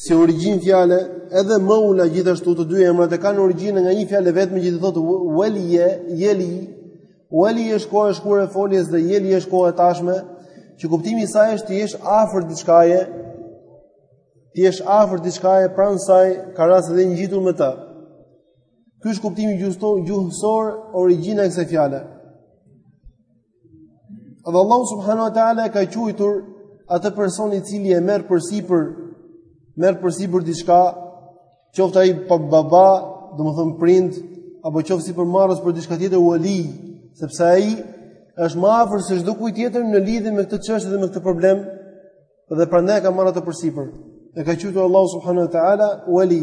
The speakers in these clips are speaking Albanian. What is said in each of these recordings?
Si origjinë fjale, edhe maula gjithashtu të dy emrat e kanë origjinën nga një fjalë e vetme që thotë waliye, yeli. Wali është koha e shkuar e foljes dhe yeli është koha e tashme, që kuptimi i saj është të jesh afër diçkaje, të jesh afër diçkaje pranë saj, ka raste dhe ngjitur me të. Ky është kuptimi gjuhësor, gjuhësor origjina e kësaj fjale. Dhe Allahu subhanahu wa taala e ka quajtur atë person i cili e merr përsipër merr përsipër diçka, qoftë ai pa baba, domethën prind, apo qoftë sipërmarrës për diçka tjetër uali, sepse ai është më afër se çdo kujt tjetër në lidhje me këtë çështje dhe me këtë problem dhe prandaj e ka marrë atë përsipër. E ka quajtur Allahu subhanahu wa taala uali.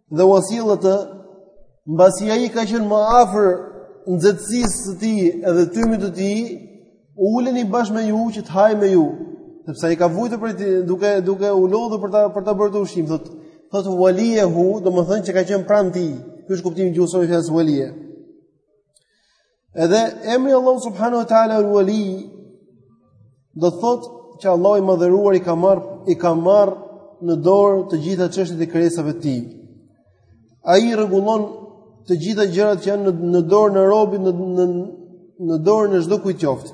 dhe ua sjell atë mbasi ai ka qenë më afër nxehtësisë së tij edhe tymit të tij uleni bashkë me ju që të hajë me ju sepse ai ka vujtur për ti duke duke u lodhur për ta për ta bërë atë ushqim thotë thot walie hu domethënë që ka qenë pranë tij ky është kuptimi gjuhësor i fjalës walie Edhe emri Allahu subhanahu wa taala al-Wali do thot që Allahu i madhëruar i ka marr i ka marr në dorë të gjitha çështjet e krijesave të tij. Ai i rregullon të gjitha gjërat që janë në dorën e robit, në në dorën e çdo kujt qoftë.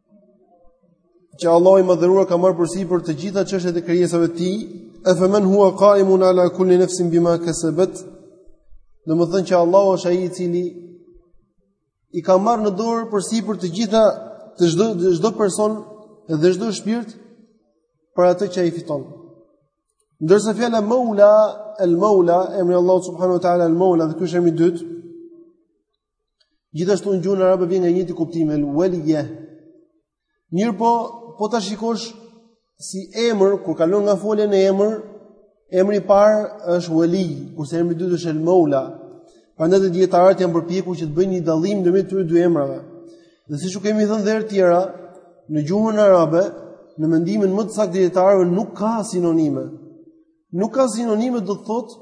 që Allahu i madhëruar ka marrë përsipër të gjitha çështjet e krijesave të tij, efemen huwa kaimun ala kulli nefsin bima kesebet, domethënë që Allahu është ai i cili i ka marrë në dorë përsipër të gjitha të çdo, çdo person dhe çdo shpirt për atë që ai fiton. Ndërsa fjala maula, el maula, emri Allahu subhanahu ta'ala el maula, dhe ky është emri i dytë, Gjithashtu në gjuhën arabe vjen nga i njëjti kuptim el waliya. Mirëpo, po ta shikosh si emër kur kalon nga folja në emër, emri i parë është wali, kurse emri i dytë është el maula. Prandaj dhe dijetarët janë përpjekur që të bëjnë një dallim ndërmjet këtyre dy emrave. Dhe siç u kemi thënë dhe herë tjera, në gjuhën arabe, në mendimin më të saktë të dijetarëve nuk ka sinonime. Nuk ka sinonime do të thotë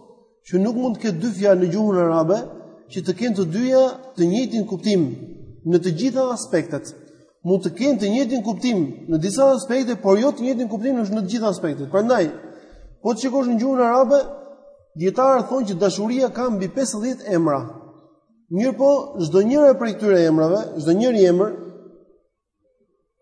që nuk mund të ketë dy fjalë në gjuhën arabe që të kenë të dyja të njëjtin kuptim në të gjitha aspektet. Mund të kenë të njëjtin kuptim në disa aspekte, por jo të njëjtin kuptim në të gjitha aspektet. Prandaj, po të shikosh në gjuhën arabe, dijetarët thonë që dashuria ka mbi 50 emra. Mirëpo, çdo njëra prej këtyre emrave, çdo njëri emër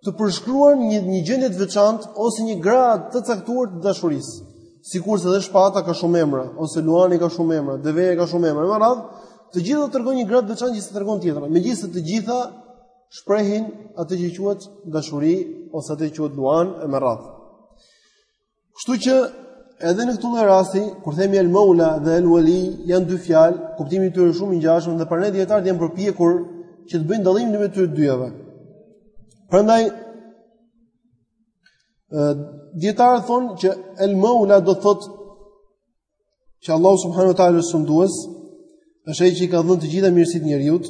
të përshkruan një një gjendje të veçantë ose një gradë të caktuar të dashurisë. Sikurse edhe shpata ka shumë emra, ose luani ka shumë emra, deveja ka shumë emra, e me radhë, të gjitha tregojnë një gradë të veçantë që s'e tregon tjetra. Megjithëse të gjitha shprehin atë që quhet dashuri ose atë që quhet luan e me radhë. Kështu që edhe në këtë rasti, kur themi El Moula dhe El Wali janë dy fjalë, kuptimi i tyre është shumë i ngjashëm dhe prandaj dijetarët janë përpjekur që të bëjnë dallimin ndërmjet tyre të dyjave. Prandaj dijetarët thonë që El Moula do të thotë që Allahu subhanahu wa taala është sundues, është ai që i ka dhënë të gjitha mirësitë njeriut.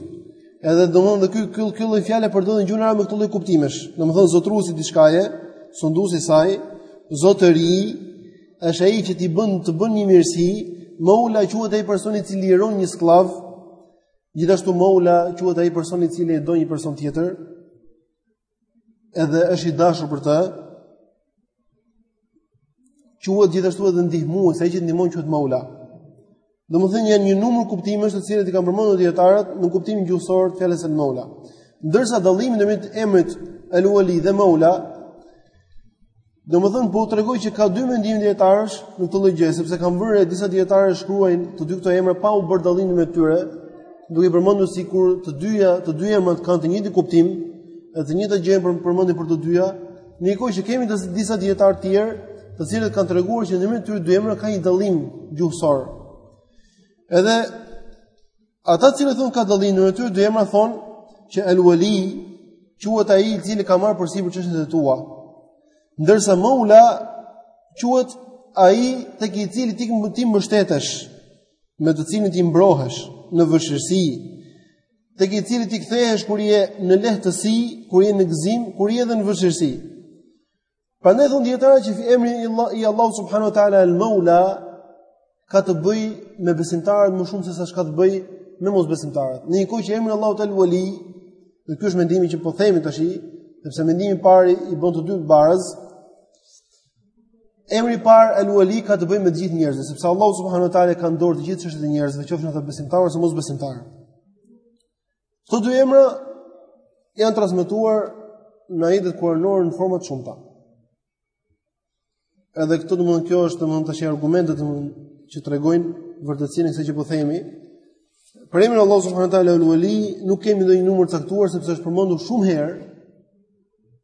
Edhe domthon dhe ky ky ky lloj fjalë përdoret në gjuhën arabe me këto lloj kuptimesh. Domthon zotëruesi i diçkaje, sunduesi i saj, zotëri është ai që ti bën të bën një mirësi, Moula quhet ai person i cili liron një skllav. Gjithashtu Moula quhet ai person i cili e do një person tjetër. edhe është i dashur për të, quhet gjithashtu edhe ndihmues, ai që ndihmon quhet maula. Domethënë janë një numër kuptimesh të cilat i kanë përmendur dijetarët në kuptimin gjuhësor të fjalës el-maula. Ndërsa dallimi ndërmjet emrit al-wali dhe maula Domethënë, po tregoj që ka dy mendime dijetarësh në këtë lloj gjëje, sepse kam vënë re disa dijetarë shkruajnë të dy këto emra pa bërë dallim mes tyre, duke i përmendur sikur të dyja, të dy emrat kanë të njëjtin kuptim, dhe të njëjtën gjë përmendin për të dyja, ndërkohë që kemi disa dijetarë të tjerë, të cilët kanë treguar që ndërmjet tyre dy emrave ka një dallim gjuhësor. Edhe Ata të cilët thonë ka dallim ndërmjet tyre dy emrave thonë që El Wali quhet ai i cili ka marrë përsipër çështjet e tua. Ndërsa Moula quhet ai tek i cili ti mbështetesh, me të cilin ti mbrohesh në vështirësi, tek i cili ti kthehesh kur je në lehtësi, kur je në gëzim, kur je edhe në vështirësi. Prandaj thonë dijetarët që emri i Allah i Allah subhanahu wa taala el Maula ka të bëjë me besimtarët më shumë se sa ç'ka të bëjë me mosbesimtarët. Ndërkohë që emri i Allahut El Wali, dhe ky është mendimi që po themi tash, sepse mendimi i parë i bën të dy baraz. Emri i parë El Wali ka të bëjë me të gjithë njerëzit, sepse Allahu subhanahu wa taala ka në dorë të gjitha çështjet e njerëzve, qofshin ata besimtarë ose mosbesimtarë. Këto dy emra janë transmetuar në ajetet kuranore në forma të shumta. Edhe këtu domethënë kjo është domethënë tash argumentet që tregojnë vërtetësinë e kësaj që po themi. Për emrin e Allahut subhanahu wa taala al-Wali nuk kemi ndonjë numër të caktuar sepse është përmendur shumë herë.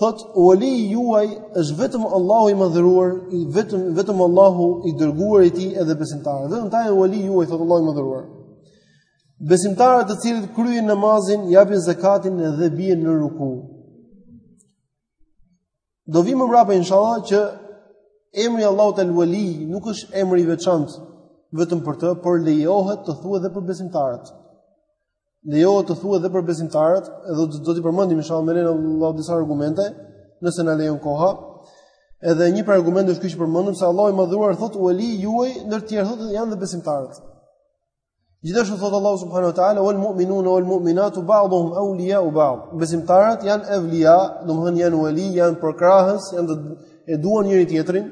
Thotë Uali juaj është vetëm Allahu i madhëruar, vetëm vetëm Allahu, i dërguari i tij edhe besimtarët. Vetëm ky është Uali juaj thotë Allahu i madhëruar. Besimtarët të cilët kryejnë namazin, japin zakatin dhe bien në ruku. Do vijë mbrapa inshallah që emri i Allahut El Uali nuk është emër i veçantë vetëm për të, por lejohet të thuhet edhe për besimtarët. lejohet të thuhet dhe për besimtarët, edhe do, do t'i përmendim inshallah me lejen e Allahut disa argumente, nëse na lejon koha. Edhe një prej argumenteve është ky që përmendëm se Allahu i madhëruar thot ueli juaj ndër të tjerë janë dhe besimtarët. Gjithashtu thot Allahu subhanahu wa taala wal mu'minuna wal mu'minatu ba'dhum awliya'u ba'd. Besimtarët janë evlia, domethënë janë ueli, janë përkrahës, janë e duan njëri tjetrin.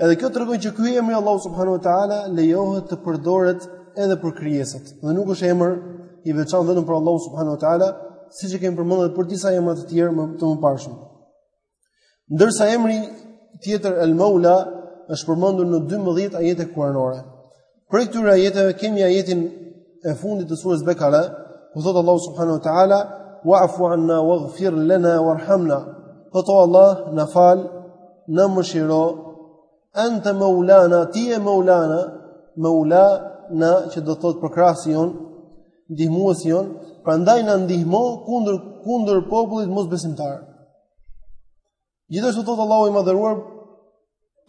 Edhe kjo tregon që ky emër i Allahut subhanahu wa taala lejohet të përdoret edhe për krijesat. Dhe nuk është emër i veçantë vetëm për Allahun subhanahu wa taala, siç e kemi përmendur për disa emra të tjerë të mëparshëm. Ndërsa emri tjetër El Maula është përmendur në 12 ajete kuranore. Prej këtyre ajeteve kemi ajetin e fundit të surës Bekare, ku thotë Allahu subhanahu wa taala, "Wa'fu 'anna waghfir lana warhamna." Thotë o Allah na fal, na mëshiro. Anta maulana, ti je maulana, maulana që do të thotë përkrahësi jonë, ndihmuesi jonë, prandaj na ndihmo kundër kundër popullit mosbesimtar. Gjithashtu thot Allahu i madhëruar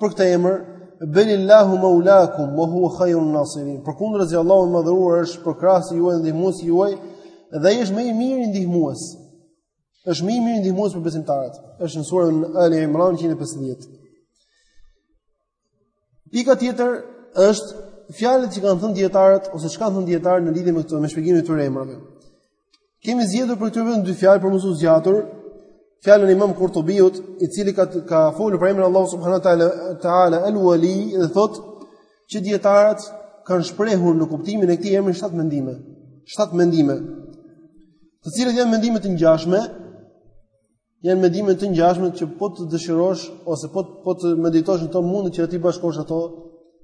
për këtë emër, Belillahu maulakum wa huwa khayrun nasirin. Përkundrazi Allahu i madhëruar është përkrahësi juaj dhe ndihmuesi juaj dhe ai është më i miri ndihmues. Është më i miri ndihmues për besimtarët. Është në surën Ali Imran 150. Pika tjetër është fjalët që kanë thënë dijetarët ose çka kanë thënë dijetarët në lidhje me këto me shpjegimin e këtyre emrave. Kemi zgjedhur prej këtyre vetëm dy fjalë për mos u zgjatur. Fjalën e Imam Kurtubiut, i cili ka ka folur për emrin Allahu subhanahu wa taala taala al-wali dhe thotë që dijetarët kanë shprehur në kuptimin e këtij emri shtat mendime. Shtat mendime. Të cilat janë mendime të ngjashme, Janë mendime të ngjashme që po të dëshirosh ose po po të meditosh në to mund edhe t'i bashkosh ato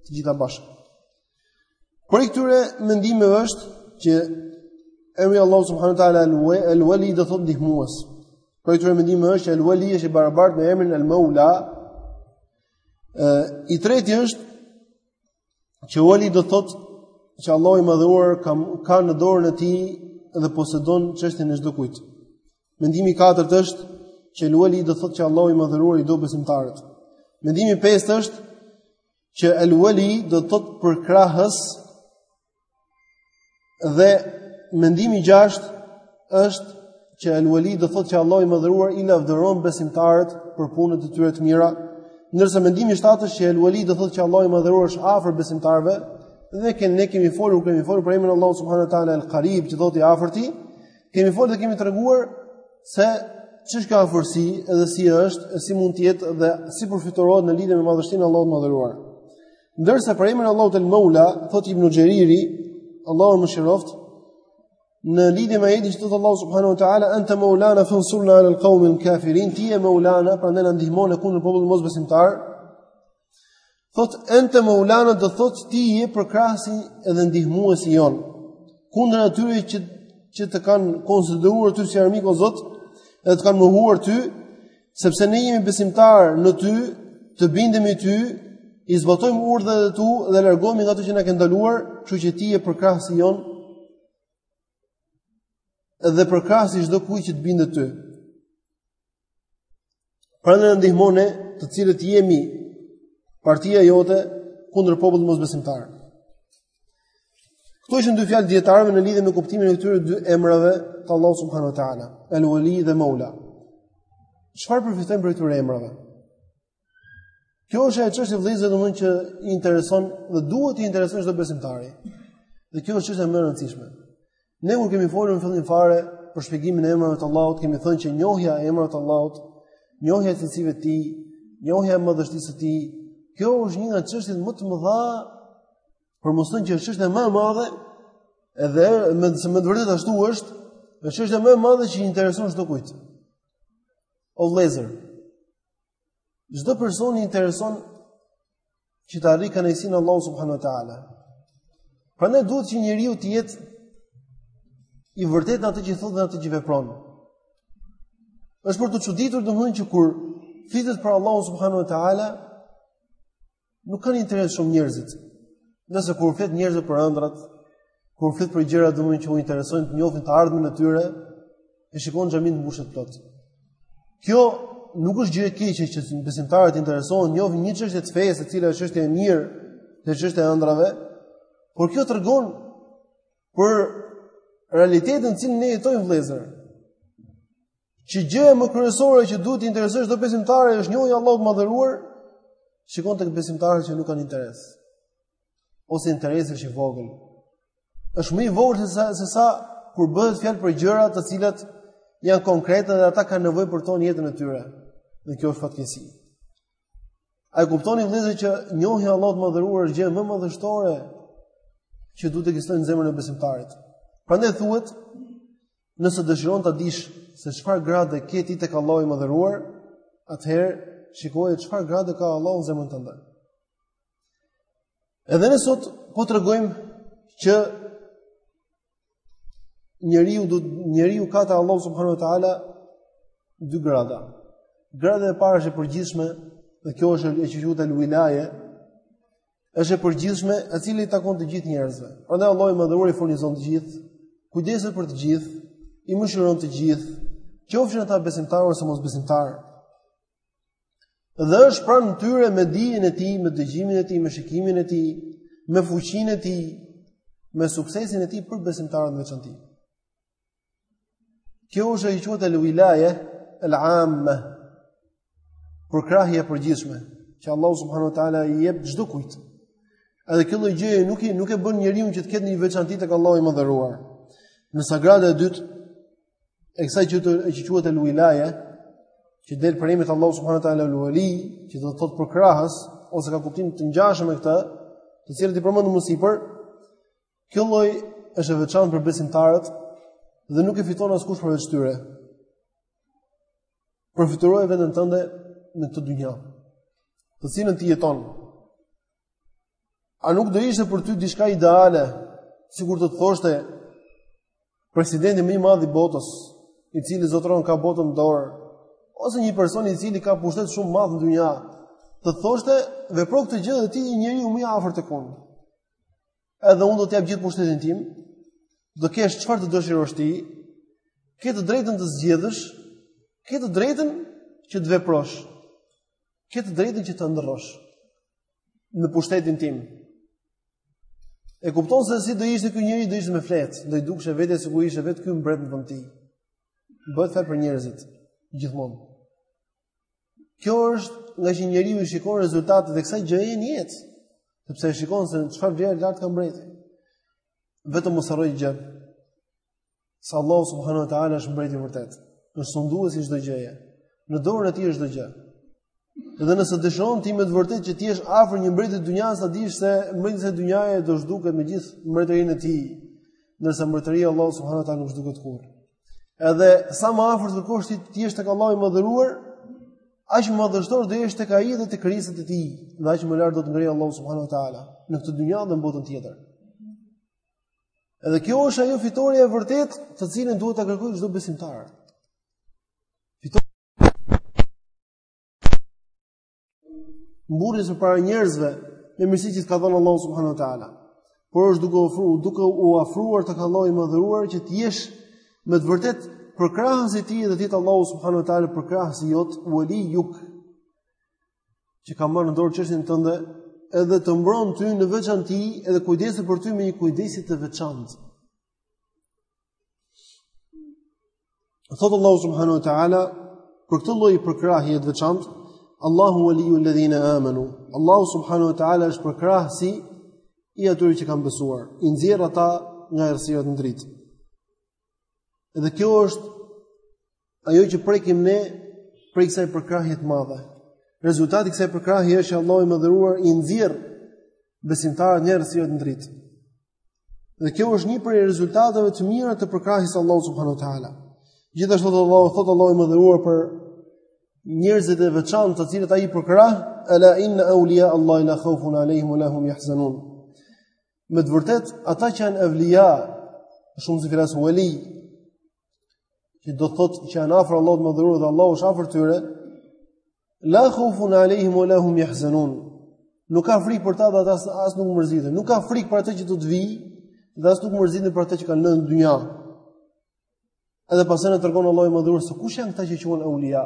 të gjitha bashkë. Prej këtyre mendimeve është që emri Allah subhanahu wa taala al-wali do thotë ndihmues. Prej këtyre mendimeve është që al-wali është i barabartë me emrin al-maula. I treti është Që Wali do thot që Allahu i madhëruar ka, ka në dorën e tij dhe posedon çështjen e çdokujt. Mendimi i 4 është që El Wali do thot që Allahu i madhëruar i do besimtarët. Mendimi i 5 është që El Wali do thot përkrahës Dhe mendimi i gjashtë është që El Wali do thotë që Allahu i madhëruar i lavdëron besimtarët për punët e tyre të mira, ndërsa mendimi i shtatë është që El Wali do thotë që Allahu i madhëruar është afër besimtarëve dhe që ne kemi folur, kemi folur për emrin e Allahut subhanahu wa taala El Qarib, që do thotë i afërti, kemi folur dhe kemi treguar se ç'është kjo afërsi, edhe si është, si mund të jetë dhe si përfytyrohet në lidhje me madhështinë e Allahut të madhëruar. Ndërsa për emrin Allahut el Maula, thot Ibn Xheriri, Allahu mëshiroft, në lidhje me ajetin që thot Allahu subhanahu wa taala, "Anta Maulana fansurna 'ala al-qawmi al-kafirin", ti je Maulana, prandaj na ndihmon e kundër popullit mosbesimtar. Thot Anta Maulana do thot ti je përkrahësi edhe ndihmuesi jon. Kundër atyre që që të kanë konsideruar ty si armik o Zot, edhe të kanë mohuar ty, Sepse ne jemi besimtar në ty, të bindemi ty, i zbatojmë urdhrat e tu dhe largohemi nga ato që na ke ndaluar, kështu që ti je përkrahësi jon. Dhe përkrahës i çdo kujt që të bindet ty. Prandaj na ndihmo ne të cilët jemi partia jote kundër popullit mosbesimtar. Këto ishin dy fjalë dietarëve në lidhje me kuptimin e këtyre dy emrave të Allahut subhanahu wa taala, El Wali dhe Maula. Çfarë përfitojmë prej këtyre emrave? Kjo është ajo çështje vëllezër domthonjë që i intereson dhe duhet t'i interesojë çdo besimtari. Dhe kjo është çështja më e rëndësishme. Ne kur kemi folur në fillim fare për shpjegimin e emrave të Allahut, kemi thënë që njohja e emrave të Allahut, njohja e cilësive të tij, njohja e madhështisë së tij, kjo është një nga çështjet më të mëdha për mos thënë që është çështja më e madhe, edhe me të vërtet ashtu është, është çështja më e madhe që i intereson çdo kujt. O vëllezër, Çdo personi i intereson që të arrijë kënaqësinë e Allahut subhanuhu teala. Prandaj duhet që njeriu të jetë i vërtetë në atë që thotë dhe në atë që vepron. Është për t'u çuditur domthonjë që kur flitet për Allahun subhanuhu teala, nuk kanë interes shumë njerëzit. Ndërsa kur u flet njerëzve për ëndrrat, kur u flet për gjëra domun që u interesojnë të njohin të ardhmen e tyre, e shikon xhamin të mbushet plot. Kjo nuk është gjë e keqe që besimtarët interesohen të njohin një çështje të fesë, e cila është çështje e mirë, edhe çështje e ëndrrave, por kjo tregon për realitetin të cilin ne jetojmë vëllezër. Që gjëja më kryesore që duhet të interesojë çdo besimtar është njohja e Allahut të madhëruar, shikon tek besimtarët që nuk kanë interes. Ose interesi është i vogël. Është më i vogël se sa, se sa kur bëhet fjalë për gjëra të cilat janë konkrete dhe ata kanë nevojë për to në jetën e tyre. Dhe kjo është fatkeqësi. A e kuptoni vëllezër që njohja e Allahut të madhëruar është gjë më madhështore që duhet të ekzistojë në zemrën e besimtarit? Prandaj thuhet Nëse dëshiron ta dish se çfarë grade ke ti tek Allahu i madhëruar, atëherë shiko çfarë grade ka Allahu në zemrën tënde. Edhe ne sot po tregojmë që njeriu do njeriu ka te Allahu subhanahu wa taala dy grada. Grada e parë është e përgjithshme dhe kjo është e quajtur al-wilaye, është e përgjithshme, e cila i takon të gjithë njerëzve. Prandaj Allahu i Madhëruar i furnizon të gjithë, kujdeset për të gjithë, i mëshiron të gjithë, qofshin ata besimtarë ose mosbesimtarë. Dhe është pranë tyre me dijen e tij, me dëgjimin e tij, me shikimin e tij, me fuqinë e tij, me suksesin e tij për besimtarët në veçanti. Kjo është e quhet al-wilaye al-amme. Përkrahje e përgjithshme që Allah subhanahu wa taala i jep çdo kujt. Edhe kjo lloj gjëje nuk i nuk e bën njeriun që të ketë një veçanti tek Allahu i Madhëruar. Ndërsa grada e dytë e kësaj që të që quhet el wilaye, që del prej emrit Allahut subhanahu wa taala el wali, që do të thotë përkrahës ose ka kuptim të ngjashëm me këtë, të cilat i përmendëm më sipër, Ky lloj është e veçantë për besimtarët dhe nuk e fiton askush përveç tyre. Përfytyro veten tënde në këtë dynja. Të cilën ti jeton. A nuk do ishte për ty diçka ideale, sikur të thoshte presidenti më i madh i botës, i cili zotëron ka botën dorë, ose një person i cili ka pushtet shumë madh në dynja, të thoshte vepro këtë gjë dhe ti je njeriu më i afërt tek unë. edhe unë do të jap gjithë pushtetin tim, do kesh çfarë të dëshirosh ti, ke të drejtën të zgjedhësh, ke të drejtën që të veprosh, ke të drejtën që të ndërrosh në pushtetin tim. E kupton se si do ishte ky njeri do ishte me fletë, do i dukshe vetja sikur ishte vetë ky mbret në vend të tij. Bëhet fjalë për njerëzit gjithmonë. Kjo është ngaqë njeriu i shikon rezultatet e kësaj gjëje në jetë, sepse e shikon se çfarë vlerë lart ka mbreti. Vetëm mos harro një gjë. Se Allah subhanahu wa taala është mbreti i vërtetë. Është sunduesi i çdo gjëje. Në dorën e tij është çdo gjë. Dhe nëse dëshiron ti me të vërtetë që të jesh afër një mbreti të dynjasë, ta dish se mbreti i dynjasë do zhduket me gjithë mbretërinë e tij, ndërsa mbretëria e Allahut subhanahu wa taala nuk zhduket kurrë. Edhe sa më afër të kërkosh ti të jesh tek Allahu i Madhëruar, aq më i dashur do jesh tek ai dhe tek krijesat e tij, dhe aq më lart do të ngrejë Allahu subhanahu wa taala në këtë dynja dhe në botën tjetër. Edhe kjo është ajo fitorja e vërtetë të cilën duhet ta kërkojë çdo besimtar. mburrje para njerëzve me mirësi që të ka dhënë Allahu subhanahu wa taala. Por është duke u afru, duke u afruar tek Allahu i Madhëruar që të jesh me të vërtetë përkrahësi i tij dhe të jetë Allahu subhanahu wa taala përkrahësi jot walijuk që ka marrë në dorë çështjen tënde edhe të mbron ty në veçanti edhe kujdeset për ty me një kujdesi të veçantë. Thotë Allahu subhanahu wa taala për këtë lloj përkrahje të veçantë, Allahu waliyu alladhina amanu. Allahu subhanahu wa taala është përkrahësi i atyre që kanë besuar, i nxjerr ata nga errësirat në dritë. Dhe kjo është ajo që prekim ne prej kësaj përkrahje të madhe. Rezultati i kësaj përkrahje është që Allahu i madhëruar i nxjerr besimtarët nga errësirat në dritë. Dhe kjo është një prej rezultateve të mira të përkrahjes së Allahut subhanuhu teala. Gjithashtu thotë Allahu thotë Allahu i madhëruar për njerëzit e veçantë të cilët ai përkrah, ala inna awliya Allahi la khawfun alehim wa la hum yahzanun. Me të vërtetë, ata që janë evlija, shumësi i fjalës wali, që do thotë që janë afër Allahut të madhëruar dhe Allahu është afër tyre, la khawfun alehim wa la hum yahzanun. Nuk ka frikë për ta dhe as nuk mërziten. Nuk ka frikë për atë që do të vijë dhe as nuk mërziten për atë që kanë lënë në dynja. Edhe pastaj na tregon Allahu i madhëruar se kush janë këta që quhen aulia.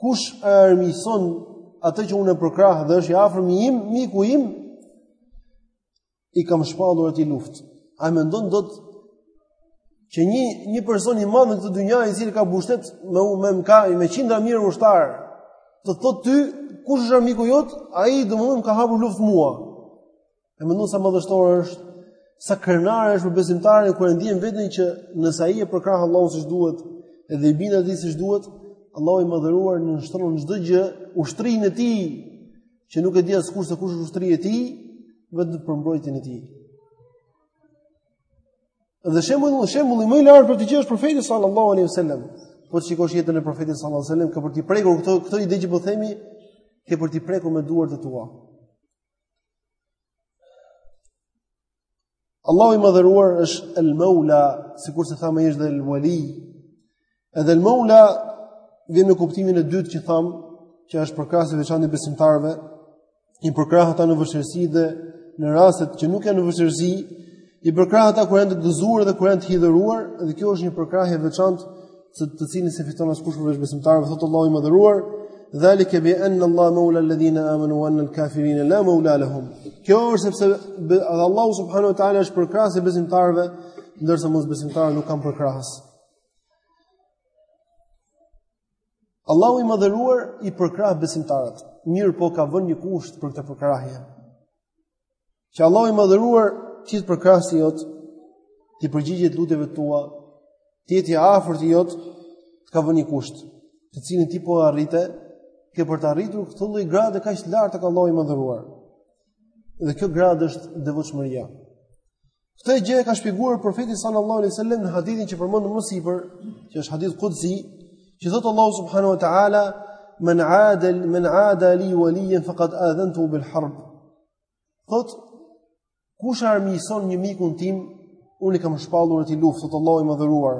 Kush e armiqson atë që unë e përkrah dhe është i afërm i im, miku im, i kam shpallur atij luftë. A mendon dot që një person i madh në këtë dynja i cili ka pushtet me me ka me qindra mijë ushtarë, të thotë ty kush është armiku jot, ai domethënë më ka hapur luftë mua. E mendon sa madhështore është, sa krenare është për besimtarin, kur e ndjen veten që nëse ai e përkrah Allahun siç duhet, edhe i bindet atij siç duhet, Allahu i madhëruar nënshtron çdo gjë, ushtrinë e tij, që nuk e di askush se kush është ushtria e tij, vetëm për mbrojtjen e tij. Dhe shembulli, shembulli më i lartë për të gjithë është profeti sallallahu alaihi wasallam. Po shikosh jetën e profetit sallallahu alaihi wasallam, ke për të prekur këtë këtë ide që po themi, ke për ta prekur me duart e tua. Allahu i madhëruar është El Maula, sikur se thamë ai është dhe El Wali. Edhe El Maula vjen në kuptimin e dytë që thamë, që është përkrahësi i veçantë i besimtarëve, i përkrah ata në vështirësi dhe në rastet që nuk janë në vështirësi, i përkrah ata kur janë të gëzuar dhe kur janë të hidhëruar, dhe kjo është një përkrahje e veçantë të të cilën s'e fiton askush përveç besimtarëve thotë Allahu i madhëruar dhalika bi anna Allah mawla alladhina amanu wa anna al-kafirin la mawla lahum kjo është sepse Allahu subhanahu wa taala është përkrahësi i besimtarëve ndërsa mosbesimtarët nuk kanë përkrahës Allahu i madhëruar i përkrah besimtarët mirëpo ka vënë një kusht për këtë përkrahje Që Allahu i madhëruar të jetë përkrahësi jot, t'i përgjigjet lutjeve tua, të jetë i afërti jot, të ka vënë një kusht, të cilin ti po e arrite, ke për të arritur këtë lloj grade kaq të lartë tek Allahu i madhëruar. Dhe kjo gradë është devotshmëria. Këtë gjë e ka shpjeguar profeti sallallahu alaihi wasallam në hadithin që përmendëm më sipër, që është hadith qudsi, që thotë Allahu subhanahu wa taala, "Men aada men aada li waliyan faqad aadhantu bil harb." Thotë kush armiqson një mikun tim, unë i kam shpallur atij luftë, thotë Allahu i madhëruar.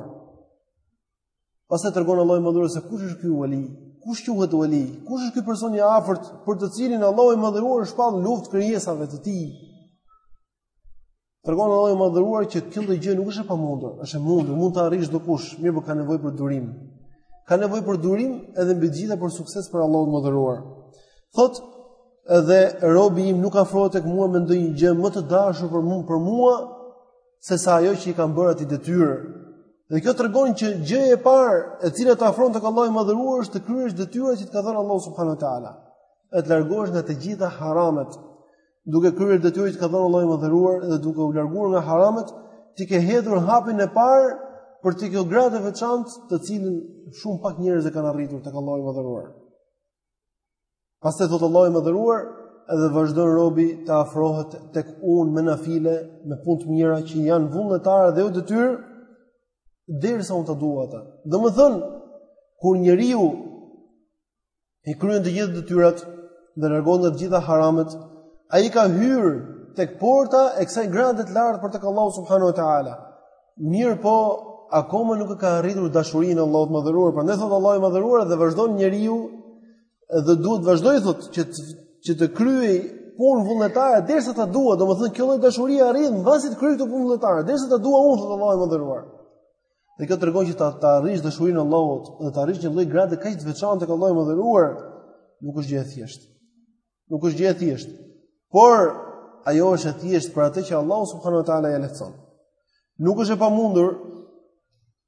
Pastaj tregon Allahu i madhëruar se kush është ky wali, kush quhet wali, kush është ky person i afërt për të cilin Allahu i madhëruar shpall luftë krijesave të tij. Tregon Allahu i madhëruar që kjo lloj gjë nuk është e pamundur, është e mundur, mund ta arrijë çdokush, mirëpo ka nevojë për durim. Ka nevojë për durim edhe mbi gjitha për sukses prej Allahut të madhëruar. Thotë edhe robi im nuk afrohet tek mua me ndonjë gjë më të dashur për mua, për mua sesa ajo që ia kam bërë atij detyrë. Dhe kjo tregon që gjëja e parë e cila të afron tek Allahu i madhëruar është të kryesh detyrat që të ka dhënë Allahu subhanahu teala. Të largohesh nga të gjitha haramet, duke kryer detyrat që të ka dhënë Allahu i madhëruar dhe duke u larguar nga haramet, ti ke hedhur hapin e parë për te kjo gradë e veçantë, të cilën shumë pak njerëz e kanë arritur tek Allahu i madhëruar. Pastaj thotë Allahu i madhëruar, edhe vazhdon robi të afrohet tek unë me nafile, me punë të mira që janë vullnetare dhe jo detyrë, derisa unë ta dua ata. Domethënë, kur njeriu i kryen të gjitha detyrat dhe largohet nga të gjitha haramet, ai ka hyrë tek porta e kësaj grade të lartë për tek Allahu subhanahu wa taala. Mirëpo, akoma nuk e ka arritur dashurinë e Allahut të madhëruar. Prandaj thotë Allahu i madhëruar dhe vazhdon njeriu dhe duhet të vazhdojë thotë që të, që të kryejë punë vullnetare derisa ta dua, domethënë kjo lloj dashurie arrin mbasi të kryejë këto punë vullnetare, derisa ta dua unë thotë Allahu i madhëruar. Dhe kjo tregon që ta ta arrish dashurinë e Allahut dhe ta arrish një lloj grade kaq të veçantë tek Allahu i madhëruar, nuk është gjë e thjeshtë. Nuk është gjë e thjeshtë. Por ajo është e thjeshtë për atë që Allahu subhanahu wa taala ia lehtëson. Nuk është e pamundur,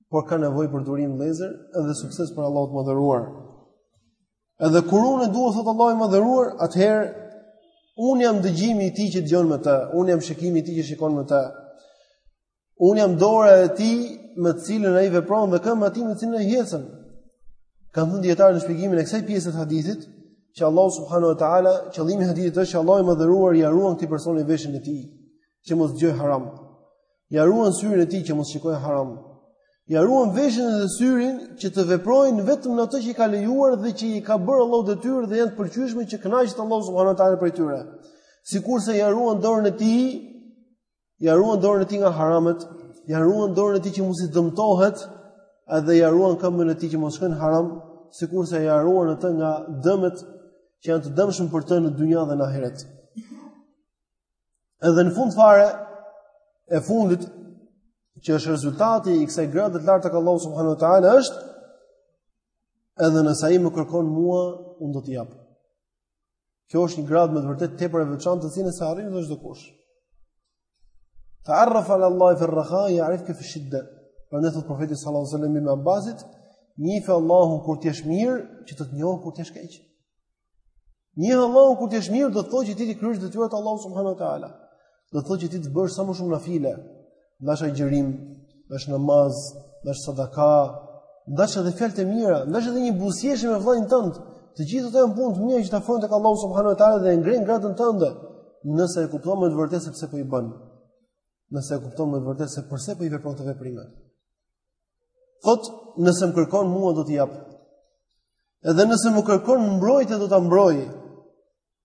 por ka nevojë për durim vëllezër dhe sukses prej Allahut të madhëruar. Edhe kur unë e dua thotë Allahu i madhëruar, atëherë unë jam dëgjimi i tij që dëgjon me të, unë jam shikimi i tij që shikon me të. Unë jam dora e tij me të cilën ai vepron dhe këmba e tij me të cilën ai ecën. Kanë thënë dijetarët në shpjegimin e kësaj pjese të hadithit, që Allahu subhanahu e ta'ala, qëllimi i hadithit është që Allahu i madhëruar ia ruan këtij personi veshin e tij, që mos dëgjojë haram. Ia ruan syrin e tij që mos shikojë haram. Ia ruan veshin edhe syrin që të veprojnë vetëm në atë që i ka lejuar dhe që i ka bërë Allahu detyrë dhe janë të pëlqyeshme që kënaqet Allahu subhanahu e ta'ala prej tyre. Sikurse ia ruan dorën e tij Ja ruan dorën e tij nga haramet, ja ruan dorën e tij që mos i dëmtohet, edhe ja ruan këmbën e tij që mos shkojë në haram, sikurse ja ruan atë nga dëmet që janë të dëmshëm për të në dynja dhe në ahiret. Edhe në fund fare e fundit që është rezultati i kësaj gradë të lartë tek Allahu subhanahu wa taala është edhe nëse ai më kërkon mua, unë do t'i jap. Kjo është një gradë me të vërtet tepër e veçantë të cilën s'e arrin dot çdo kush. Ta'arraf ila Allah fi ar-raha ya'rifka fi shidda. Prandaj i thot profeti sallallahu alaihi wasallam ibn Abbasit, "Njife Allahun kur ti je mirë, që të të njoh kur të jesh keq." Njife Allahun kur të jesh mirë do të thotë që ti t'i kryesh detyrat e Allahut subhanahu wa taala. Do të thotë që ti të bësh sa më shumë nafile, ndash agjërim, ndash namaz, ndash sadaka, ndash edhe fjalë të mira, ndash edhe një buzëqeshje me vëllain tënd. Të gjitha këto janë punë të mira që të afrojnë tek Allahu subhanahu wa taala dhe ngrenë gradën tënde, nëse e kupton me të vërtetë se pse po i bën. Nëse e kupton me të vërtetë se përse po i vepron këto veprime. Thot, nëse më kërkon mua do t'i jap. Edhe nëse më kërkon mbrojtje do ta mbroj.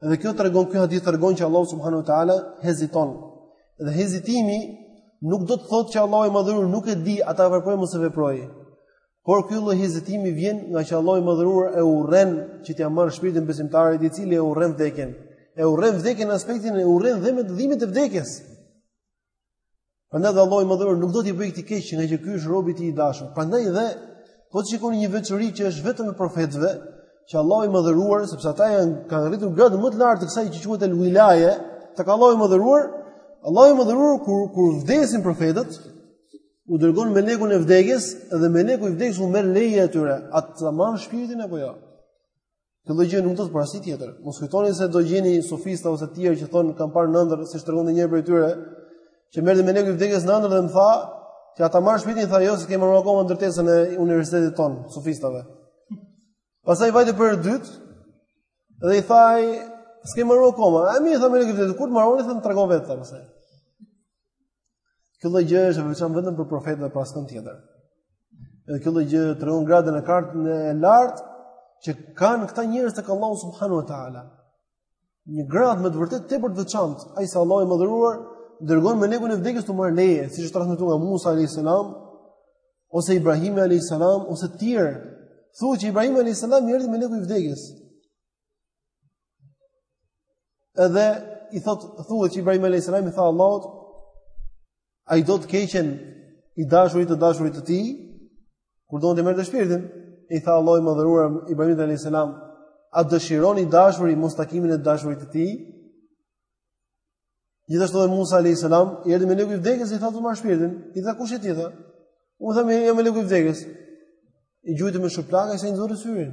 Edhe kjo tregon ky hadith tregon që Allahu subhanahu wa taala heziton. Dhe hezitimi nuk do të thotë që Allahu i madhëruar nuk e di a ta veprojë a mos e veprojë. Por ky lloj hezitimi vjen nga që Allahu i madhëruar e urren që t'ia marrë shpirtin besimtarit i cili e urren vdekjen. E urren vdekjen në aspektin e urren domethënë dhimbjet e vdekjes. Prandaj dhe Allahu i Madhëruar nuk do t'i bëjë këtë keq nga që ky është robi i dashur. Prandaj dhe po të shikoni një veçori që është vetëm e profetëve, që Allahu i Madhëruar, sepse ata janë kanë arritur gradën më të lartë të kësaj që quhet el-wilaye, tek Allahu i Madhëruar, Allahu i Madhëruar kur kur vdesin profetët, u dërgon melekun e vdekjes dhe meleku i vdekjes u merr leje atyre, a të ta marr shpirtin apo jo. Ja. Kjo lloj gjëje nuk është për askënd tjetër. Megjithëse se do gjeni sufista ose të tjerë që thonë kanë parë në ëndërr, siç tregon një prej tyre, që më erdhi meleku i vdekjes në ëndërr dhe më tha, "A të ta marr shpirtin tha, jo, s'e kemi mbaruar akoma ndërtesën e universitetit ton, sufistave." Pastaj vajte për herë të dytë dhe i thashë, "S'e kemi mbaruar akoma." A më tha meleku i vdekjes, kur ta mbaroni, më trego vetë pastaj. Kjo lloj gjëje është veçan vetëm për profetët e për askënd tjetër. Edhe kjo lloj gjëje tregon gradën e kartë në e lartë që kanë këta njerëz tek Allahu subhanahu wa taala. Një gradë me të vërtetë tepër të veçantë, aq sa Allahu i madhëruar dërgon melekun e vdekjes t'u marrë leje, siç është transmetuar nga Musa alayhis salam ose Ibrahim alayhis salam ose të tjerë. Thuhet që Ibrahimit alayhis salam i erdhi meleku i vdekjes. Edhe i thot thuhet që Ibrahim alayhis salam i tha Allahut a ia do të keqen i dashuri të dashurit të tij kur do të merrte shpirtin i tha Allahu i madhëruar Ibrahim alayhis salam a dëshiron i dashuri mostakimin e të dashurit të tij Gjithashtu edhe Musa alayhis salam i erdhi meleku i vdekjes i tha të marr shpirtin i tha kush je ti tha u tha jam meleku i vdekjes i gjujti me shuplakë sa i nxorri syrin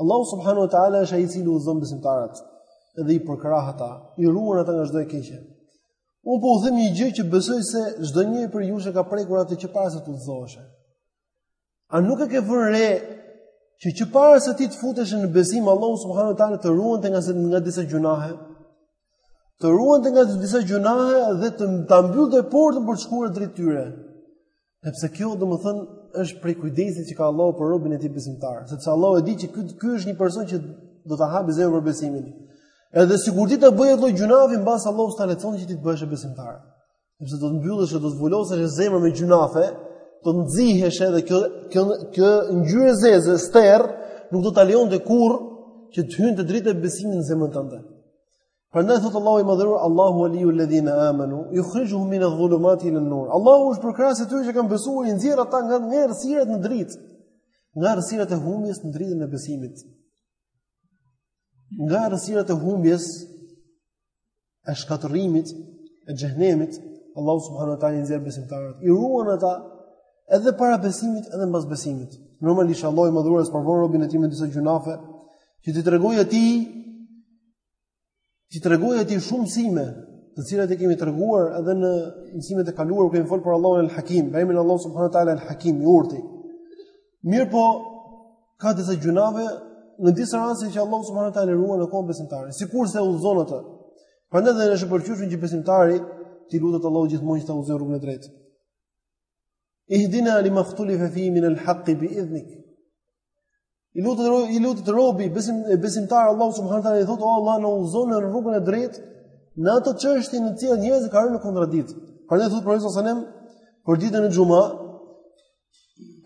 Allahu subhanahu wa taala është ai i cili udhëzon besimtarët dhe i përkrah ata, i ruan ata nga çdo e keqe. Un po u them një gjë që besoj se çdo njeri prej jush e ka prekur atë që para se të udhëzoheshe. A nuk e ke vënë re që që para se ti të futeshe në besim Allahu subhanahu wa taala të ruante nga nga disa gjunahe? Të ruante nga disa gjunahe dhe të ta mbyllte portën për të shkuar drejt tyre. Sepse kjo domethënë është prej kujdesit që ka Allahu për robin e tij besimtar, sepse Allahu e di që ky ky është një person që do ta hapë zemrën për besimin. Edhe sikur ti t'i bëje ato gjunafe mbase Allahu s'ta lejon që ti të bëhesh besimtar. Sepse do të mbyllej, do të vulosej zemra me gjunafe, do të nxihej edhe kjo kjo kjo ngjyrë e zezë, ster, nuk do ta lejonte kurrë që të hynte drita e besimit në zemrën tënde. Prandaj thot Allahu i madhëruar, Allahu waliu alladhina amanu, yukhrijuhum min adh-dhulumati ila an-nur. Allahu është përkrahës i atyre që kanë besuar, i nxjerr ata nga nga errësirat në dritë, nga errësirat e humbjes në dritën e besimit. Nga errësirat e humbjes, e shkatërrimit, e xhehenemit, Allahu subhanahu wa taala i nxjerr besimtarët, i ruan ata edhe para besimit edhe mbas besimit. Normalisht Allahu i madhëruar e sprovon robin e tij me disa gjunafe, që t'i tregojë atij T'i tregojë atij shumë mësime, të cilat i kemi treguar edhe në mësimet e kaluara kur kemi folur për Allahun el-Hakim, për emrin e Allahut subhanahu wa taala el-Hakim i Urti. Mirëpo ka disa gjunafe në disa raste që Allah subhanahu wa taala e ruan robin besimtar, sikurse e udhëzon atë. Prandaj dhe është e pëlqyer që besimtari t'i lutet Allahut gjithmonë që ta udhëzojë në rrugën e drejtë. Ihdina li makhtulifa fi min al-haqq bi idhnik. I lutet i lutet robi besim besimtar Allahut subhanahu taala i thotë o Allah na udhëzo në rrugën e drejtë në ato çështje në të cilat njerëzit kanë rënë në kontradiktë. Prandaj thotë profeti sallallahu alajhi wasallam për ditën e xhumasë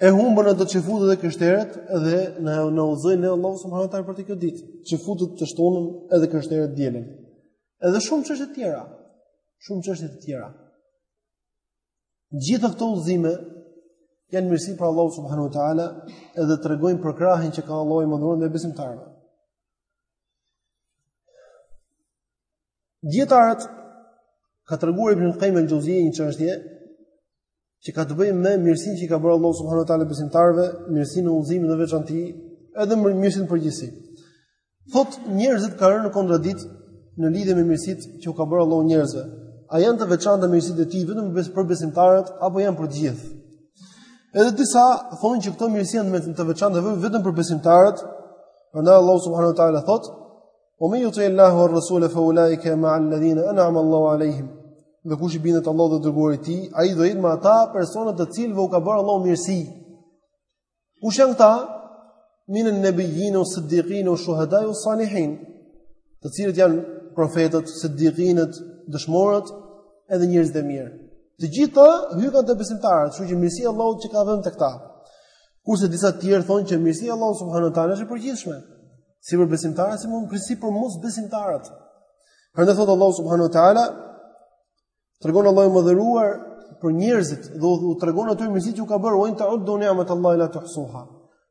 e humbën atë çifutët dhe krishterët dhe na na udhëzoi ne Allahu subhanahu taala për të këtë ditë. Çifutët të shtunën edhe krishterët të dielën. Edhe shumë çështje të tjera. Shumë çështje të tjera. Gjithë këto udhëzime janë mirësi prej Allahu subhanahu wa taala edhe tregojnë përkrahjen që ka Allahu i madhëruar ndaj besimtarëve. Dijetarët ka treguar Ibn Qayyim al-Jawziyya një çështje që ka të bëjë me mirësinë që i ka bërë Allahu subhanahu wa taala besimtarëve, mirësinë e udhëzimit në veçanti, edhe mirësinë në përgjithësi. Thotë njerëzit kanë rënë në kontradikt në lidhje me mirësitë që u ka bërë Allahu njerëzve. A janë të veçanta mirësitë e tij vetëm për besimtarët apo janë për të gjithë? Edhe disa thonë që këto mirësi janë vetëm të veçanta vetëm për besimtarët. Prandaj Allahu subhanahu wa taala thot: "Wa man yuti'i Allaha wa rasul fa ulaika ma'a alladhina an'ama Allahu alejhim." Dhe kush i bindet Allahut dhe dërguarit të tij, ai do jetë me ata personat të cilëve u ka bërë Allahu mirësi. Kush janë këta? Min an-nabiyyin wa siddiqin wa shuhada wa salihin. Të cilët janë profetët, siddiqinët, dëshmorët, edhe njerëzit e mirë. Të gjithë këta hyjnë te besimtarët, kështu që mirësia e Allahut që ka vënë tek ta. Kurse disa të tjerë thonë që mirësia e Allahut subhanuhu teala është e përgjithshme, si për besimtarët si dhe si për mosbesimtarët. Prandaj thotë Allahu subhanuhu teala Tregon Allahu i madhëruar për njerëzit dhe u tregon aty mirësitë që u ka bërë wa in ta'uddu ni'mat Allahi la tuhsuha.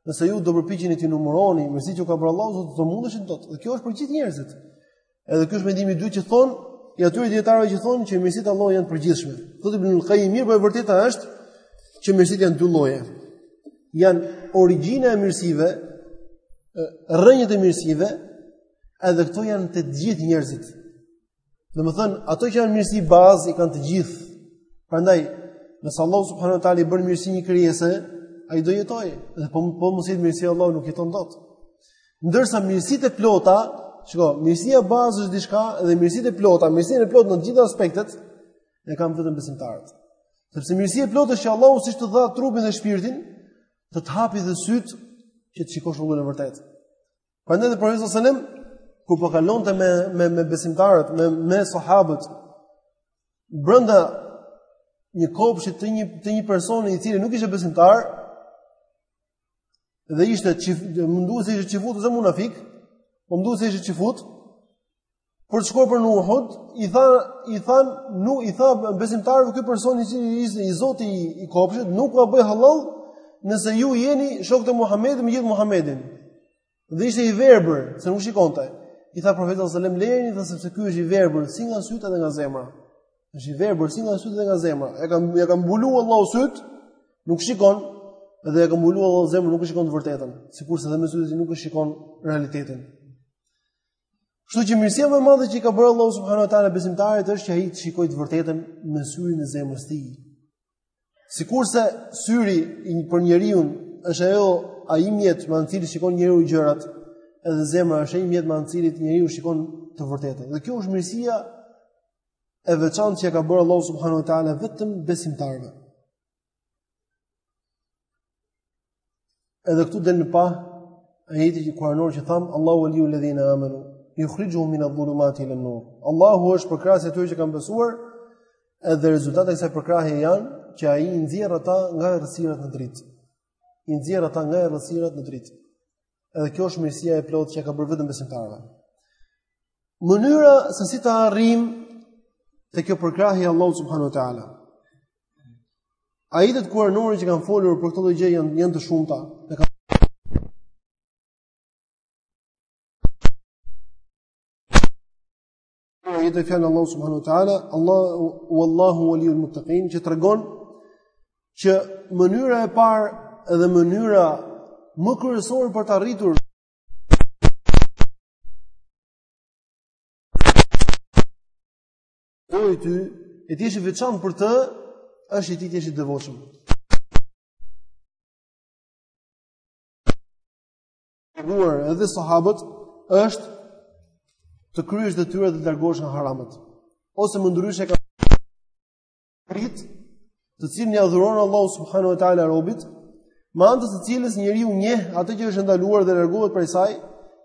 Nëse ju do përpiqeni t'i numëroni mirësitë që u ka bërë Allahu s'do të mundeshit dot. Dhe kjo është për gjithë njerëzit. Edhe ky është mendimi i dytë që thonë i atyre dijetarëve që thonë që mirësitë e Allahut janë të përgjithshme. Thotë Ibn al-Qayyim mirëpo e vërteta është që mirësitë janë dy lloje. Janë origjina e mirësive, rrënjët e mirësive, edhe këto janë te gjithë njerëzit. Domethënë, ato që janë mirësi bazë i kanë të gjithë. Prandaj, nëse Allah subhanahu wa ta'ala i bën mirësi një krijese, ai do jetojë, dhe po, po më sitë mirësi Allahu nuk jeton dot. Ndërsa mirësitë e plota, shiko, mirësia bazë është diçka, dhe mirësitë e plota, mirësia e plotë në të gjitha aspektet, e kanë vetëm besimtarët. Sepse mirësia e plotë është që Allahu siç të dha trupin dhe shpirtin, të të hapë dhe sytë që të shikosh rrugën e vërtetë. Prandaj dhe profeti sallallahu alajhi wasallam kur po kalonte me me me besimtarët, me me sahabët brenda një kopshi të një të një personi i cili nuk ishte besimtar dhe ishte më duket se ishte çifut ose munafik, po më duket se ishte çifut, Për të shkuar për në Uhud, i tha i thanë, nuk i tha besimtarëve ky person i cili ishte i zoti i, i kopshit, nuk ua bëj hallall nëse ju jeni shokët e Muhamedit me gjithë Muhamedit. Dhe ishte i verbër, se nuk shikonte. I tha profeti sallallahu alajhi wasallam lëreni thotë sepse ky është i verbër si nga sytë dhe nga zemra. Është i verbër si nga sytë dhe nga zemra. Ia ka ia ka mbulu Allahu sytë, nuk shikon dhe ia ka mbulu Allahu zemrën, nuk e shikon të vërtetën, sikurse edhe me sytë nuk e shikon realitetin. Kështu që mirësia më e madhe që i ka bërë Allahu subhanahu wa taala besimtarit është që ai të shikojë të vërtetën me syrin e zemrës së tij. Sikurse syri për njeriun është ajo ai mjet me anë cilit shikon njeriu gjërat, edhe zemra është ai mjet me anë cilit njeriu shikon të vërtetën. Dhe kjo është mirësia e veçantë që ua ka bërë Allahu subhanahu wa taala vetëm besimtarëve. Edhe këtu del në pah ajeti kuranor që thamë Allahu waliu alladhina amanu yukhrijuhum min adh-dhulumati ila an-nur. Allahu është përkrahësi i atyre që kanë besuar, edhe rezultatet e kësaj përkrahje janë që ai i nxjerr ata nga errësirat në dritë. I nxjerr ata nga errësirat në dritë. Edhe kjo është mirësia e plotë që ka bërë vetëm besimtarëve. Mënyra se si të arrijmë te kjo përkrahje Allahu subhanahu wa taala. Ajetet kuranore që kanë folur për këtë gjë janë janë të shumta. Ne ka Po i të fjalën Allahu subhanahu wa taala, wallahu waliul muttaqin që tregon që mënyra e parë dhe mënyra më kryesore për të arritur dojë ty, e të jesh i veçantë për të, është i tij të jesh i devotshëm. treguar edhe sahabët është të kryesh detyrat dhe të largohesh nga haramet. Ose më ndryshe ka dritë të cilin ia dhuron Allahu subhanahu wa taala robit, me anë të së cilës njeriu njeh atë që është ndaluar dhe largohet prej saj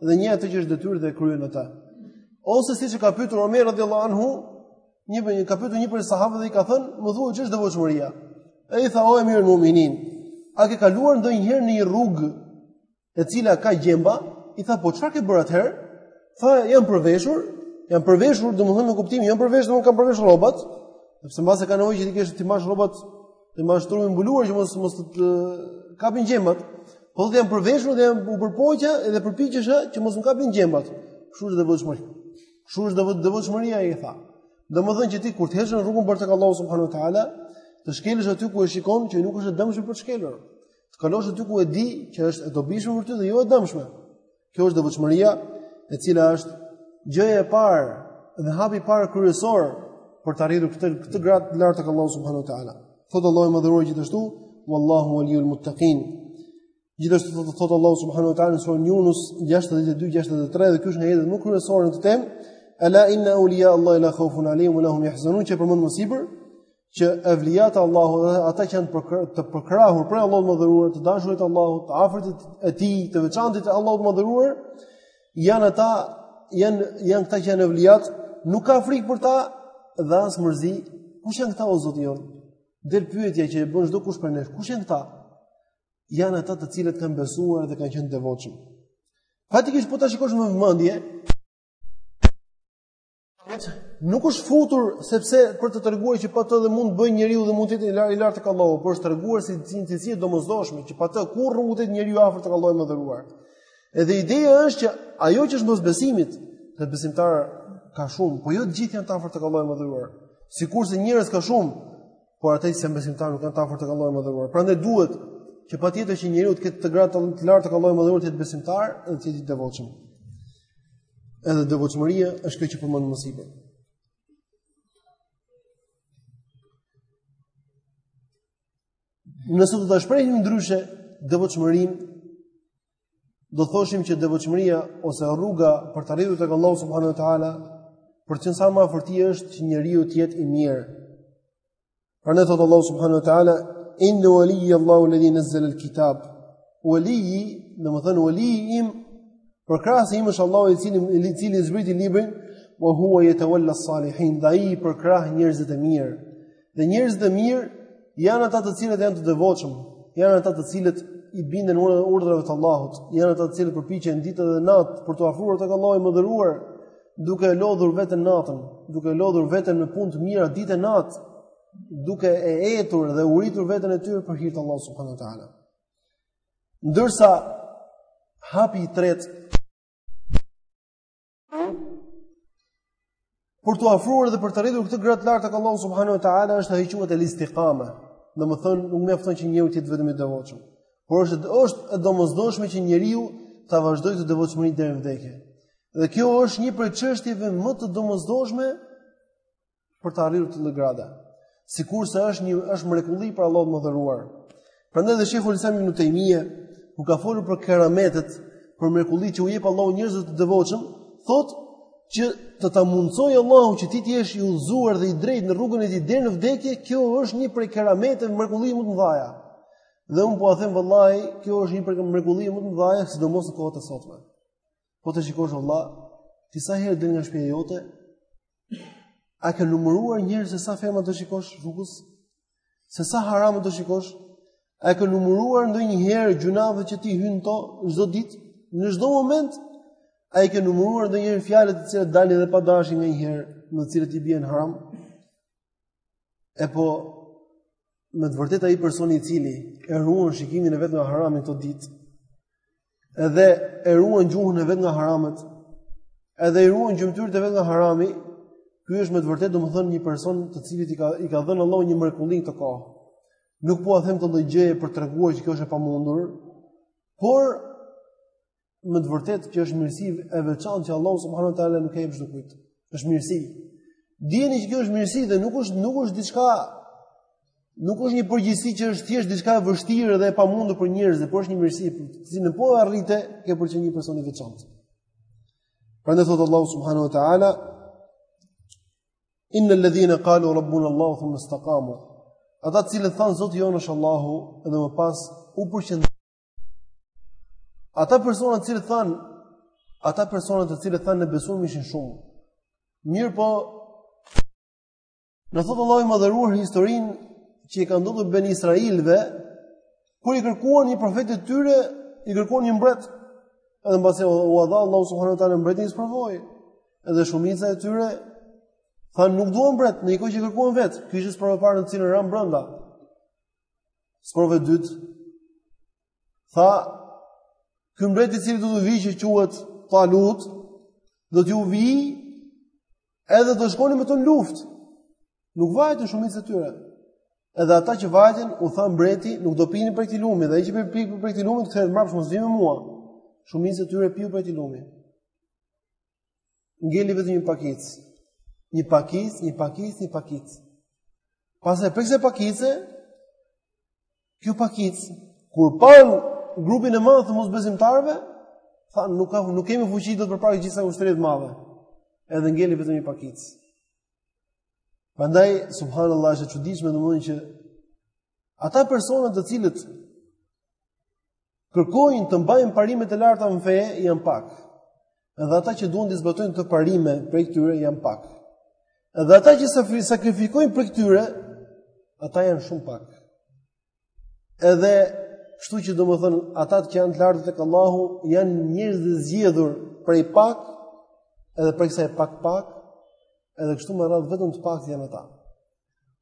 dhe njeh atë që është detyrë dhe e kryen atë. Ose siç e ka pyetur Omer radhiyallahu anhu, Një për një ka pyetur një prej sahabëve dhe i ka thënë, "Më thuaj ç'është devotshmëria?" Ai i tha, "O emirul mu'minin, a ke kaluar ndonjëherë në një rrugë e cila ka gjemba?" I tha, "Po çfarë ke bërë atëherë?" Tha, "Jam përveshur, jam përveshur, domethënë në kuptim, jam përveshur, nuk kam përveshur rrobat, sepse mbase ka nevojë që t'i kesh t'i mbash rrobat, të mbash trupin mbuluar që mos mos të kapin gjembat." Po dhe jam përveshur dhe jam u përpoqja dhe përpiqesha që mos më kapin gjembat. Kjo është devotshmëria. Kjo është devot devotshmëria i tha. Domethënë që ti kur të ecësh në rrugën për tek Allahu subhanahu wa taala, të shkelësh aty ku e shikon që nuk është e dëmshme për të shkelur. Të kalosh aty ku e di që është e dobishme për ty dhe jo e dëmshme. Kjo është devotshmëria, e cila është gjëja e parë dhe hapi i parë kryesor për të arritur këtë këtë gradë të lartë tek Allahu subhanahu wa taala. Thotë Allahu i madhëruar gjithashtu, wallahu waliyul muttaqin. Gjithashtu thotë thot Allahu subhanahu wa taala në surën Yunus 62-63 dhe ky është një ajet më kryesor në këtë temë, ala inna awliya Allah la khawfun alayhim wa lahum yahzanun, që përmendëm më sipër që evliat e Allahut dhe ata që janë të përkrahur prej Allahut të madhëruar, të dashurit e Allahut, të afërtit e tij, të veçantët e Allahut të madhëruar, janë ata janë janë këta që janë evliat, nuk ka frikë për ta dhe as mërzi. Kush janë këta o Zoti jonë? Del pyetja që e bën çdokush prej nesh. Kush janë këta? janë ata të cilët kanë besuar dhe kanë qenë të devotshëm. Faktikisht po ta shikosh me vëmendje, nuk është futur sepse për të treguar që pa të dhe mund të bëjë njeriu dhe mund të jetë i lartë i lartë tek Allahu, por është treguar se si cilësi e domosdoshme që pa të kurrë nuk mund të jetë njeriu afër tek Allahu i madhëruar. Edhe ideja është që ajo që është mbas besimit, se besimtarë ka shumë, po jo të gjithë janë të afërt tek Allahu i madhëruar. Sikurse njerëz ka shumë, por ata që janë besimtarë nuk janë të afërt tek Allahu i madhëruar. Prandaj duhet që patjetër që njeriu të ketë gradë të lartë tek Allahu i madhëruar të jetë besimtar dhe të jetë i devotshëm. Edhe devotshmëria është kjo që përmendëm më sipër. Nëse do ta shprehim ndryshe devotshmërinë, do thoshim që devotshmëria ose rruga për të arritur tek Allahu subhanahu wa taala për të qenë sa më afër tij është që njeriu të jetë i mirë. Prandaj thot Allahu subhanahu wa taala inna waliyya Allahu alladhi nazzala al-kitab. Waliyi, domethënë waliyi im përkrahësi im është Allahu i cili i cili zbriti librin wa huwa yatawalla as-salihin, dhe ai i përkrah njerëzit e mirë. Dhe njerëzit e mirë janë ata të cilët janë të devotshëm, janë ata të cilët i binden urdhrave të Allahut, janë ata të cilët përpiqen ditë dhe natë për t'u afruar tek Allahu i madhëruar, duke e lodhur veten natën, duke e lodhur veten me punë të mira ditë e natë, duke e etur dhe uritur veten e tyre për hir të Allahut subhanuhu teala. Ndërsa hapi i tretë Për t'u afruar dhe për të arritur këtë gradë të lartë tek Allahu subhanahu wa taala është ajo që quhet el istiqama. Domethënë nuk mjafton që njeriu të jetë vetëm i devotshëm, por është është e domosdoshme që njeriu ta vazhdojë këtë devotshmëri deri në vdekje. Dhe kjo është një prej çështjeve më të domosdoshme për të arritur këtë gradë. Sikurse është një është mrekulli prej Allahut të madhëruar. Prandaj dhe Sheikhul Islam Ibn Taymija kur ka folur për kerametet, për mrekullitë që u jep Allahu njerëzve të devotshëm, thotë që të ta mundësojë Allahu që ti të jesh i udhëzuar dhe i drejtë në rrugën e tij deri në vdekje, kjo është një prej kerameteve, mrekullive më të mëdha. Dhe un po e them vallahi, kjo është një prej mrekullive më të mëdha, sidomos në kohët e sotme. Po të shikosh vëlla, ti sa herë del nga shtëpia jote? A ke numëruar ndonjëherë se sa femra do shikosh rrugës? Se sa haram do shikosh? A ke numëruar ndonjëherë gjynahet që ti hyn në to çdo ditë, në çdo moment? A i ke numëruar ndonjëherë fjalët të cilat dalin edhe pa dashje nganjëherë, në të cilat ti bie në haram? Epo me të vërtetë ai personi i cili e ruan shikimin e vet nga harami këto ditë, edhe e ruan gjuhën e vet nga haramet, edhe i ruan gjymtyrët e vet nga harami, ky është me të vërtetë domethënë një person të cilit i ka i ka dhënë Allahu një mrekulli në këtë kohë. Nuk po ua them këtë lloj gjëje për të treguar që kjo është e pamundur, por me të vërtetë kjo është mirësi e veçantë që Allahu subhanahu wa taala nuk ia jep çdokujt. Është mirësi. Dijeni që kjo është mirësi dhe nuk është nuk është diçka nuk është një përgjegjësi që është thjesht diçka e vështirë dhe e pamundur për njerëzit, por është një mirësi që po e arrite ke për të qenë një person i veçantë. Prandaj thotë Allahu subhanahu wa taala Inna alladhina qalu rabbuna Allahu thumma istaqamu. Ata të cilët thanë Zoti ynë është Allahu dhe më pas u përqendruan Ata persona të cilët thanë, ata persona të cilët thanë ne besuam ishin shumë. Mirëpo, na thotë Allahu i madhëruar historinë që i ka ndodhur beni Israilëve, kur i kërkuan një profeti të tyre, i kërkuan një mbret. Edhe mbasi u dha Allahu subhanahu wa taala mbretin i sprovoi. Edhe shumica e tyre thanë nuk duam mbret, në një kohë që e kërkuan vetë. Kjo ishte sprova e parë në të cilën ranë brenda. Sprova e dytë, tha, ky mbreti i cili do t'ju vijë që quhet Talut, do t'ju vijë, edhe do shkoni me të në luftë, nuk vajtën shumica e tyre. Edhe ata që vajtën, u tha mbreti, nuk do pini prej këtij lumi, dhe ai që pi prej këtij lumi, të kthehet mbrapsht mos vijë me mua, shumica e tyre piu prej këtij lumi. Ngeli vetëm një pakicë. Një pakicë, një pakicë, një pakicë. Pastaj prej kësaj pakice, kjo pakicë kur pa grupin e madh të mosbesimtarëve, tha nuk ka nuk kemi fuqi do të përpara gjithë asaj ushtrie të madhe. Edhe ngeli vetëm një pakicë. Prandaj subhanallahu është e çuditshme domethënë që ata persona të cilët Kërkojnë të mbajnë parime të larta në fe janë pak. Edhe ata që duan t'i zbatojnë këto parime prej këtyre janë pak. Edhe ata që sakrifikojnë prej këtyre, ata janë shumë pak. Edhe Kështu që domethënë, ata që janë të lartë tek Allahu, janë njerëz të zgjedhur prej pak, edhe prej kësaj pak pak, edhe kështu me radhë vetëm të paktë janë ata.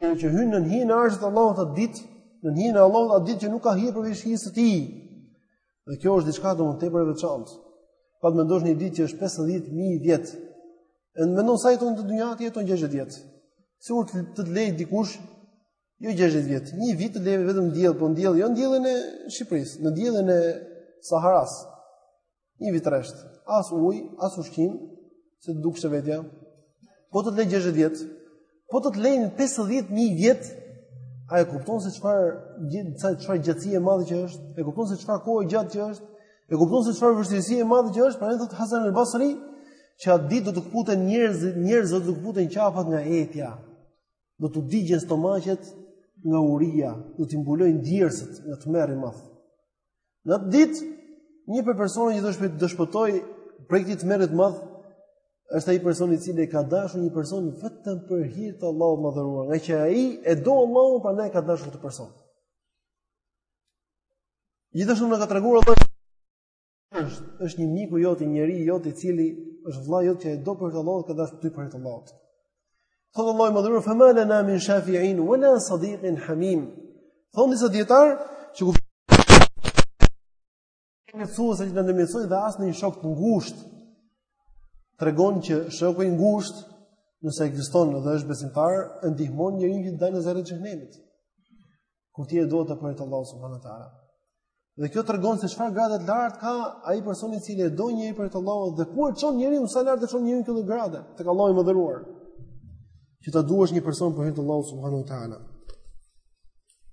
Ai që hyn në hijen e arshit të Allahut atë ditë, në hijen e Allahut atë ditë që nuk ka hije përveç hijes së tij. Dhe kjo është diçka domethënë tepër e veçantë. Po ta mendosh një ditë që është 50000 vjet. E mendon sa jeton në dynja ti, jeton 60 vjet. Sikur të, të lejë dikush jo 60 vjet, një vit të lejë vetëm në diell, po diell, jo në diellin e Shqipërisë, në diellin e Saharas. Një vit rresht, as ujë, as ushqim, si të dukshe vetja. Po të të lejnë 60 vjet, po të të lejnë 50000 vjet, a e kupton se çfarë gj çfarë gjatësi e madhe që është? E kupton se çfarë kohe e gjatë që është? E kupton se çfarë vështirësi e madhe që është? Prandaj thotë Hasan al-Basri që atë ditë do të kputen njerëz, njerëz do të kputen qafat nga etja. Do t'u digjen stomaqet nga uria, do t'i mbulojnë djersët nga tmerri i madh. Në atë ditë, një prej personave që do shpë, do shpëtojë prej këtij tmerri të madh, është ai person i cili e ka dashur një person vetëm për hir të Allahut të madhëruar, ngaqë ai e do Allahun prandaj e ka dashur këtë person. Gjithashtu na ka treguar Allahu është është një miku jot, një njeri jot i cili është vëllai jot që e do për hir të Allahut, ka dashur ty për hir të Allahut. Thotë Allahu i madhëruar fa ma lana min shafi'in wala sadiqin hamim. Thonë disa dijetarë që kur thotë as që na ndërmjetësojë dhe as ndonjë shok të ngushtë tregon që shoku i ngushtë nëse ekziston dhe është besimtar e ndihmon njeriun që të dalë nga zjarri i xhehenemit kur ti e do atë për hir të Allahut subhanahu wa taala. Dhe kjo tregon se çfarë gradë të lartë ka ai person i cili e do një njeri për hir të Allahut dhe ku e çon njeriun sa lart e çon njeriun këtë gradë tek Allahu i madhëruar. Që ta duash një person për hir të Allahut subhanahu wa taala.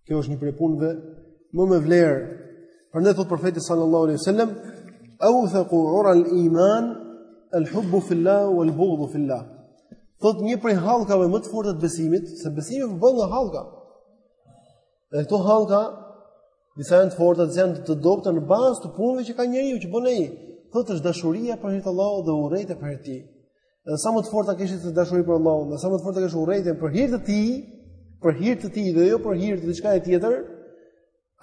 Kjo është një prej punëve më me vlerë. Prandaj thotë profeti sallallahu alaihi wasallam, "Awthaqu ura al-iman al-hubbu fillah wal-bughdhu fillah." Thotë një prej hallkave më të forta të besimit, se besimi përbëhet nga hallka. Dhe këto hallka disa janë të forta, disa janë të dobta në bazë të punëve që ka njeriu që bën ai. Thotë është dashuria për hir të Allahut dhe urrejtja për hir të tij. Dhe sa më të fortë ta kesh këtë dashuri për Allahun, dhe sa më të fortë ta kesh urrejtjen për hir të tij, për hir të tij dhe jo për hir të diçka tjetër,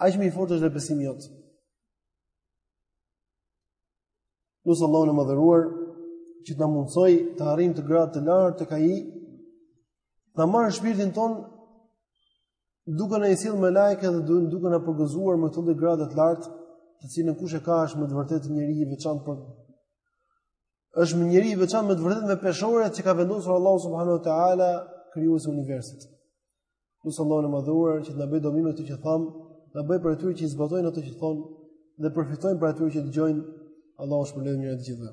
aq më i fortë është dhe besimi jot. Lus Allahun e madhëruar që të na mundësojë të arrijmë këtë gradë të lartë tek ai, ta marrë shpirtin tonë duke na i sjellë melaiket dhe duke na përgëzuar me këtë lloj grade të lartë të cilën kush e ka është me të vërtetë njeri i veçantë por është një njeri i veçantë me të vërtetë me peshoren që ka vendosur Allahu subhanahu wa ta'ala krijuesi i universit. Lus Allahun e madhëruar që të na bëjë dobi me këto që thamë, na bëjë prej atyre që i zbatojnë ato që thonë dhe përfitojnë prej atyre që dëgjojnë. Allahu ju shpërbleftë me të mira të gjithëve.